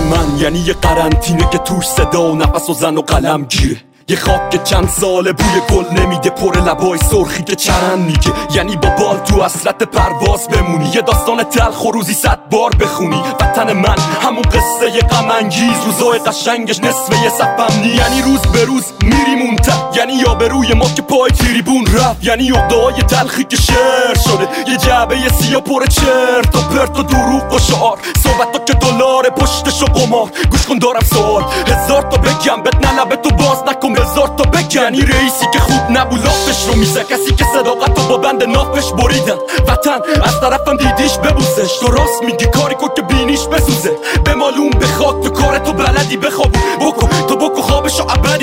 من یعنی یه قرنطینه که توش صدا و نفس و زن و قلم گیره. یه خاک که چند ساله بوی گل نمیده پر لبای سرخی که چرن میگه. یعنی با بال تو اصلت پرواز بمونی. یه داستان تلخ و روزی صد بار بخونی. وطن من همون قصه غم انگیز روزای قشنگش نصف یه نی. یعنی روز به روز میری یعنی یا به روی ما که پای تریبون رفت. یعنی یه تلخی که شعر شده. یه جعبه سیا پر چرت و پرت و دروغ و شعار. صحبت که دلار پشتش و قمار. گوش کن دارم سوال. هزار تا بگم. بد نه تو باز نکن. هزار تا بکنی رئیسی که خوب نبود لافش رو میزه کسی که صداقت با بند نافش بریدن. وطن از طرفم دیدیش ببوسش. تو راست میگی کاری کن که بینیش بسوزه. به مالون تو کار تو بلدی بخواب بکن تو بکن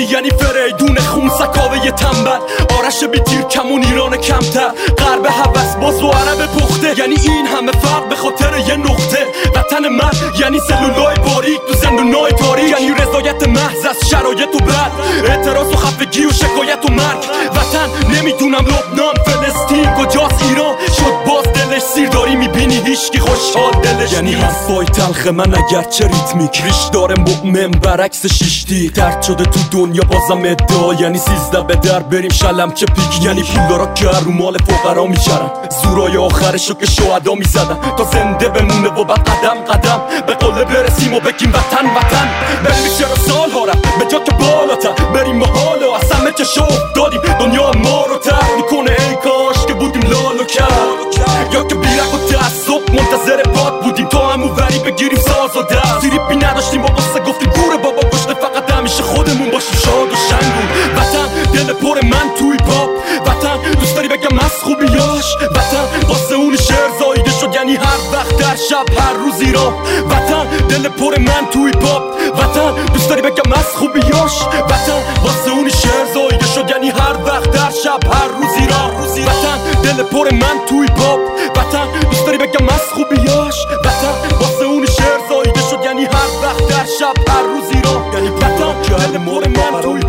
ابدی یعنی فریدون خون سکاوه یه تنبل. آرش بیتیر کمون ایران کمتر. غرب حوث باز و عرب پخته. یعنی این همه فرق به خاطر یه نقطه. وطن من یعنی سلولای باریک تو زندونای تاریک. یعنی رضایت محض از شرایط و بد اعتراض و خفگی و شکایت و مرگ. خوشحال دلش یعنی حرفای تلخ من اگرچه ریتمیک. ریش داره مؤمن برعکس شیشتی. ترد شده تو دنیا بازم ادعا. یعنی سیزده به در بریم شلم چه پیک. یعنی پولا که رو مال فقرا میچرن. زورای آخرشو که شهدا می‌زدن. تا زنده بمونه و بعد قدم قدم به قله برسیم و بگیم وطن وطن. بریم چرا سال ها به جا که بالاتر. بریم و از همه چه دادیم. دنیا ما رو تر می‌کنه ای کاش. بگیریم ساز و دست. بی نداشتیم با قصه گفتیم گوره بابا گشته فقط همیشه خودمون باشیم. شاد و شنگون. وطن دل پر من توی پاپ. وطن دوست داری بگم از خوبیاش وطن واسه اون شعر زایده شد. یعنی هر وقت در شب هر روز ایران وطن دل پر من توی پاپ. وطن دوست داری بگم از خوبیاش وطن واسه اون شعر زایده شد. یعنی هر وقت در شب هر روز ایران وطن دل پر من توی پاپ. وطن دوست داری بگم از خوبیاش شب هر روز ایران یعنی وطن دل پر من توی